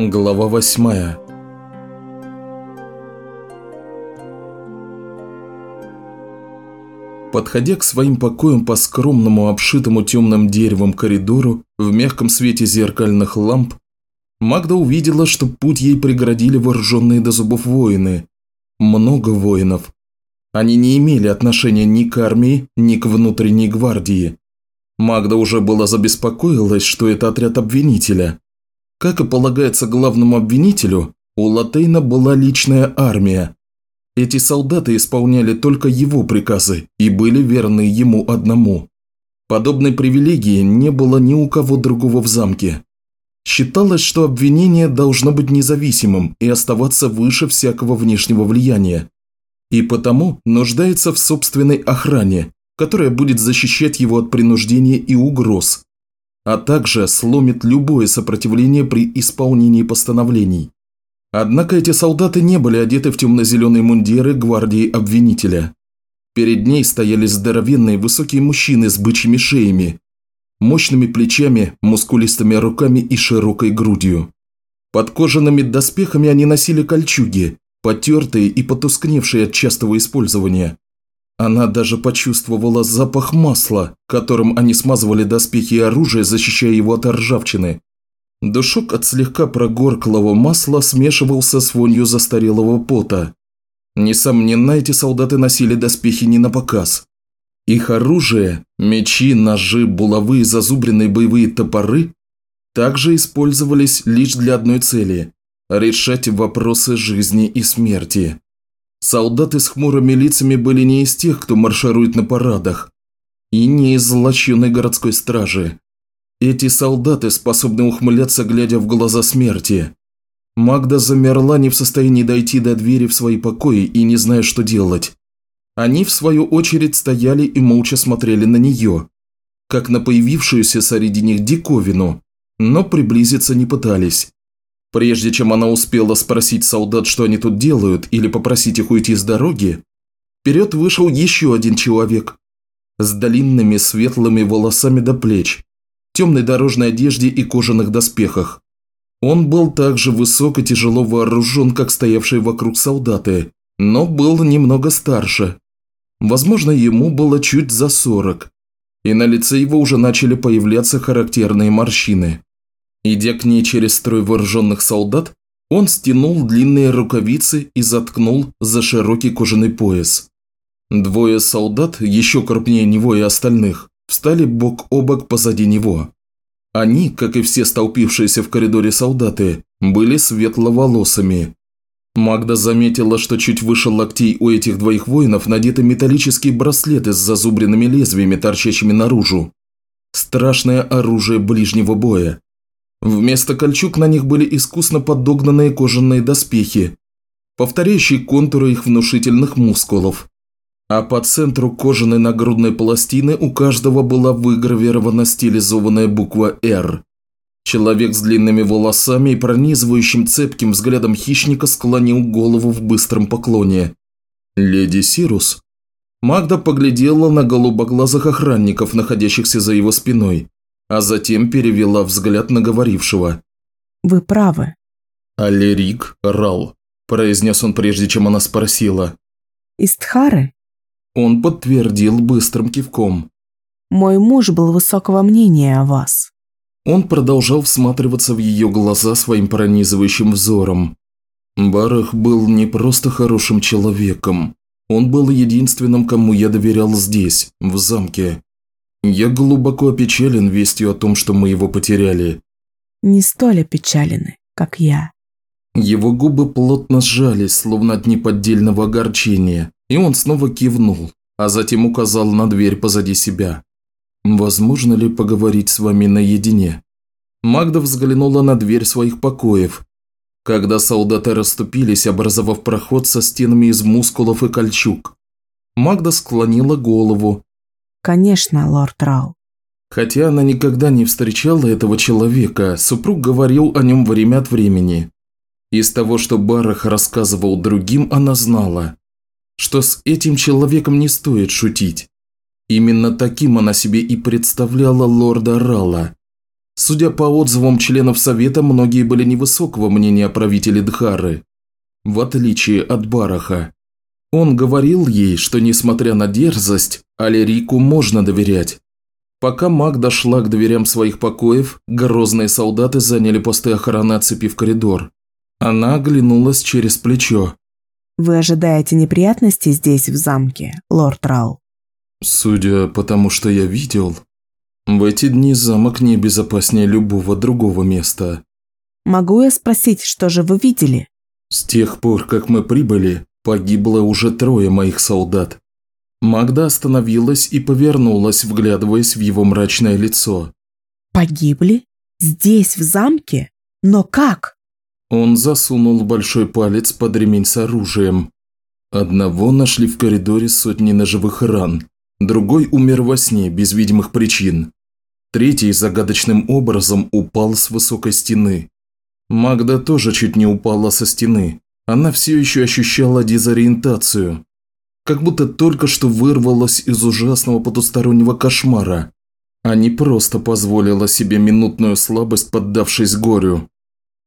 Глава восьмая Подходя к своим покоям по скромному, обшитому темным деревом коридору в мягком свете зеркальных ламп, Магда увидела, что путь ей преградили вооруженные до зубов воины. Много воинов. Они не имели отношения ни к армии, ни к внутренней гвардии. Магда уже была забеспокоилась, что это отряд обвинителя. Как и полагается главному обвинителю, у Латейна была личная армия. Эти солдаты исполняли только его приказы и были верны ему одному. Подобной привилегии не было ни у кого другого в замке. Считалось, что обвинение должно быть независимым и оставаться выше всякого внешнего влияния. И потому нуждается в собственной охране, которая будет защищать его от принуждения и угроз, а также сломит любое сопротивление при исполнении постановлений. Однако эти солдаты не были одеты в темно-зеленые мундиры гвардии обвинителя. Перед ней стояли здоровенные высокие мужчины с бычьими шеями, мощными плечами, мускулистыми руками и широкой грудью. Под кожаными доспехами они носили кольчуги, потертые и потускневшие от частого использования. Она даже почувствовала запах масла, которым они смазывали доспехи и оружие, защищая его от ржавчины. Душок от слегка прогорклого масла смешивался с вонью застарелого пота. Несомненно, эти солдаты носили доспехи не на показ. Их оружие – мечи, ножи, булавы и зазубренные боевые топоры – также использовались лишь для одной цели – решать вопросы жизни и смерти. Солдаты с хмурыми лицами были не из тех, кто марширует на парадах, и не из злочинной городской стражи. Эти солдаты способны ухмыляться, глядя в глаза смерти. Магда замерла не в состоянии дойти до двери в свои покои и не зная, что делать. Они, в свою очередь, стояли и молча смотрели на нее, как на появившуюся среди них диковину, но приблизиться не пытались. Прежде чем она успела спросить солдат, что они тут делают, или попросить их уйти с дороги, вперед вышел еще один человек с длинными светлыми волосами до плеч, темной дорожной одежде и кожаных доспехах. Он был так же высок и тяжело вооружен, как стоявшие вокруг солдаты, но был немного старше. Возможно, ему было чуть за сорок, и на лице его уже начали появляться характерные морщины. Идя к ней через строй вооруженных солдат, он стянул длинные рукавицы и заткнул за широкий кожаный пояс. Двое солдат, еще крупнее него и остальных, встали бок о бок позади него. Они, как и все столпившиеся в коридоре солдаты, были светловолосыми. Магда заметила, что чуть выше локтей у этих двоих воинов надеты металлические браслеты с зазубренными лезвиями, торчащими наружу. Страшное оружие ближнего боя. Вместо кольчуг на них были искусно подогнанные кожаные доспехи, повторяющие контуры их внушительных мускулов. А по центру кожаной нагрудной пластины у каждого была выгравирована стилизованная буква «Р». Человек с длинными волосами и пронизывающим цепким взглядом хищника склонил голову в быстром поклоне. «Леди Сирус?» Магда поглядела на голубоглазых охранников, находящихся за его спиной а затем перевела взгляд на говорившего. «Вы правы». «Алерик Рал», – произнес он прежде, чем она спросила. «Истхары?» Он подтвердил быстрым кивком. «Мой муж был высокого мнения о вас». Он продолжал всматриваться в ее глаза своим пронизывающим взором. Барах был не просто хорошим человеком. Он был единственным, кому я доверял здесь, в замке. Я глубоко опечален вестью о том, что мы его потеряли. Не столь опечалены, как я. Его губы плотно сжались, словно от неподдельного огорчения, и он снова кивнул, а затем указал на дверь позади себя. «Возможно ли поговорить с вами наедине?» Магда взглянула на дверь своих покоев. Когда солдаты расступились, образовав проход со стенами из мускулов и кольчуг. Магда склонила голову, Конечно, лорд Рау. Хотя она никогда не встречала этого человека, супруг говорил о нем время от времени. Из того, что Барах рассказывал другим, она знала, что с этим человеком не стоит шутить. Именно таким она себе и представляла лорда Рала. Судя по отзывам членов Совета, многие были невысокого мнения о правителе Дхары, в отличие от Бараха. Он говорил ей, что несмотря на дерзость, Алерику можно доверять. Пока маг дошла к дверям своих покоев, грозные солдаты заняли посты охраны, оцепив коридор. Она оглянулась через плечо. «Вы ожидаете неприятностей здесь, в замке, лорд Рау?» «Судя по тому, что я видел, в эти дни замок не безопаснее любого другого места». «Могу я спросить, что же вы видели?» «С тех пор, как мы прибыли, погибло уже трое моих солдат. Магда остановилась и повернулась, вглядываясь в его мрачное лицо. «Погибли? Здесь, в замке? Но как?» Он засунул большой палец под ремень с оружием. Одного нашли в коридоре сотни ножевых ран, другой умер во сне без видимых причин. Третий загадочным образом упал с высокой стены. Магда тоже чуть не упала со стены. Она все еще ощущала дезориентацию, как будто только что вырвалась из ужасного потустороннего кошмара, а не просто позволила себе минутную слабость, поддавшись горю.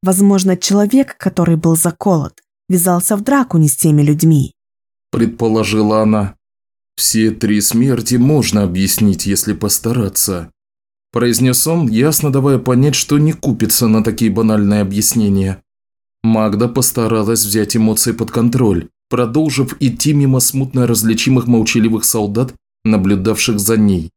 Возможно, человек, который был заколот, ввязался в драку не с теми людьми. Предположила она. Все три смерти можно объяснить, если постараться. Произнес он, ясно давая понять, что не купится на такие банальные объяснения. Магда постаралась взять эмоции под контроль, продолжив идти мимо смутно различимых молчаливых солдат, наблюдавших за ней.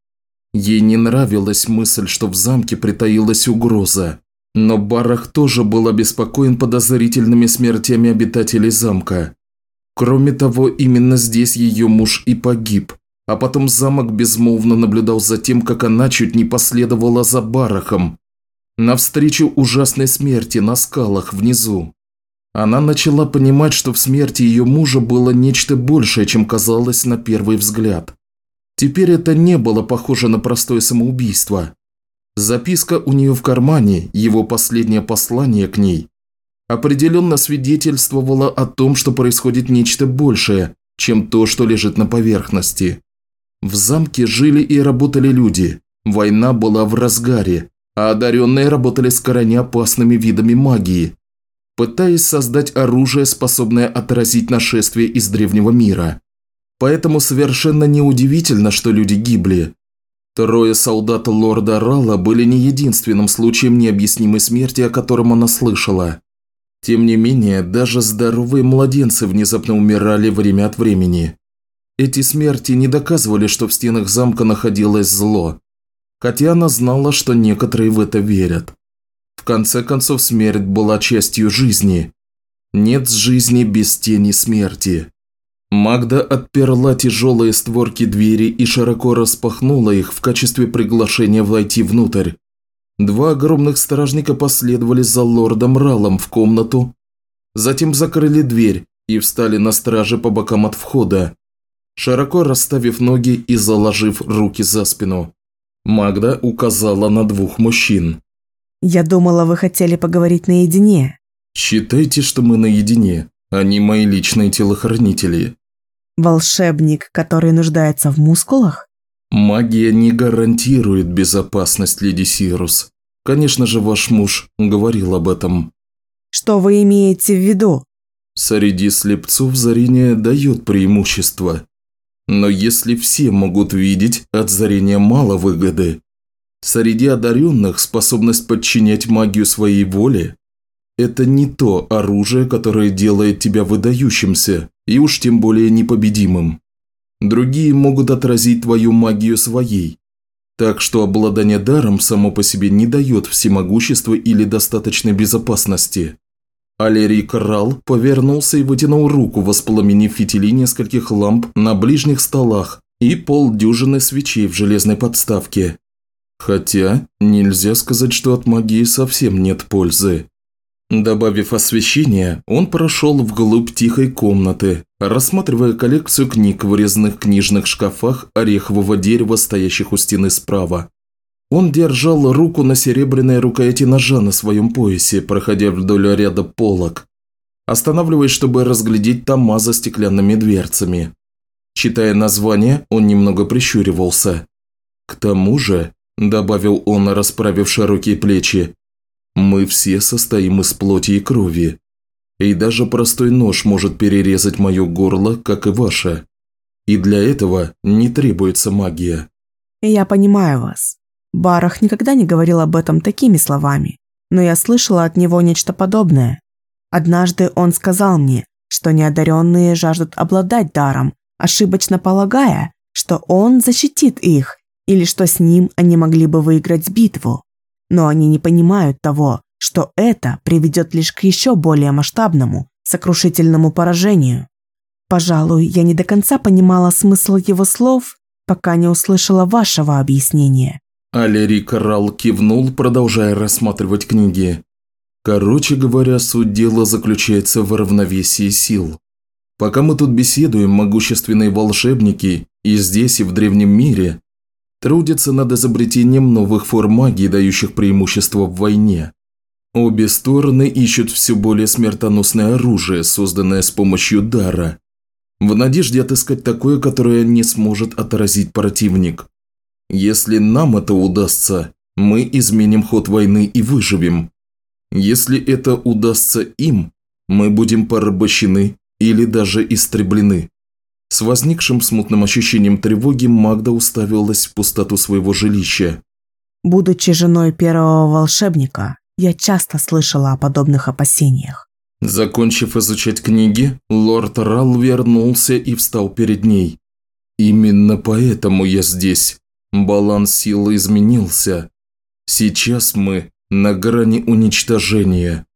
Ей не нравилась мысль, что в замке притаилась угроза. Но Барах тоже был обеспокоен подозрительными смертями обитателей замка. Кроме того, именно здесь ее муж и погиб, а потом замок безмолвно наблюдал за тем, как она чуть не последовала за Барахом, навстречу ужасной смерти на скалах внизу. Она начала понимать, что в смерти ее мужа было нечто большее, чем казалось на первый взгляд. Теперь это не было похоже на простое самоубийство. Записка у нее в кармане, его последнее послание к ней, определенно свидетельствовало о том, что происходит нечто большее, чем то, что лежит на поверхности. В замке жили и работали люди, война была в разгаре, а одаренные работали с крайне опасными видами магии, пытаясь создать оружие, способное отразить нашествие из древнего мира. Поэтому совершенно неудивительно, что люди гибли. Трое солдат лорда Рала были не единственным случаем необъяснимой смерти, о котором она слышала. Тем не менее, даже здоровые младенцы внезапно умирали время от времени. Эти смерти не доказывали, что в стенах замка находилось зло, хотя она знала, что некоторые в это верят. В конце концов, смерть была частью жизни. Нет жизни без тени смерти. Магда отперла тяжелые створки двери и широко распахнула их в качестве приглашения войти внутрь. Два огромных стражника последовали за лордом Ралом в комнату, затем закрыли дверь и встали на страже по бокам от входа, широко расставив ноги и заложив руки за спину. Магда указала на двух мужчин. Я думала, вы хотели поговорить наедине. Считайте, что мы наедине. Они мои личные телохранители. Волшебник, который нуждается в мускулах? Магия не гарантирует безопасность, леди Сирус. Конечно же, ваш муж говорил об этом. Что вы имеете в виду? Среди слепцов зрение дает преимущество. Но если все могут видеть, от зрения мало выгоды. Среди одаренных способность подчинять магию своей воле – это не то оружие, которое делает тебя выдающимся и уж тем более непобедимым. Другие могут отразить твою магию своей, так что обладание даром само по себе не дает всемогущества или достаточной безопасности. Алерий Крал повернулся и вытянул руку, воспламенив фитили нескольких ламп на ближних столах и полдюжины свечей в железной подставке. Хотя, нельзя сказать, что от магии совсем нет пользы. Добавив освещение, он прошел вглубь тихой комнаты, рассматривая коллекцию книг в резных книжных шкафах орехового дерева, стоящих у стены справа. Он держал руку на серебряной рукояти ножа на своем поясе, проходя вдоль ряда полок, останавливаясь, чтобы разглядеть тома за стеклянными дверцами. Читая название, он немного прищуривался. К тому же, – добавил он, расправив широкие плечи. «Мы все состоим из плоти и крови. И даже простой нож может перерезать мое горло, как и ваше. И для этого не требуется магия». «Я понимаю вас. Барах никогда не говорил об этом такими словами, но я слышала от него нечто подобное. Однажды он сказал мне, что неодаренные жаждут обладать даром, ошибочно полагая, что он защитит их или что с ним они могли бы выиграть битву. Но они не понимают того, что это приведет лишь к еще более масштабному, сокрушительному поражению. Пожалуй, я не до конца понимала смысл его слов, пока не услышала вашего объяснения. Алери Карал кивнул, продолжая рассматривать книги. Короче говоря, суть дела заключается в равновесии сил. Пока мы тут беседуем, могущественные волшебники и здесь, и в древнем мире трудятся над изобретением новых форм магии, дающих преимущество в войне. Обе стороны ищут все более смертоносное оружие, созданное с помощью дара, в надежде отыскать такое, которое не сможет отразить противник. Если нам это удастся, мы изменим ход войны и выживем. Если это удастся им, мы будем порабощены или даже истреблены. С возникшим смутным ощущением тревоги Магда уставилась в пустоту своего жилища. Будучи женой первого волшебника, я часто слышала о подобных опасениях. Закончив изучать книги, лорд Рал вернулся и встал перед ней. «Именно поэтому я здесь. Баланс силы изменился. Сейчас мы на грани уничтожения.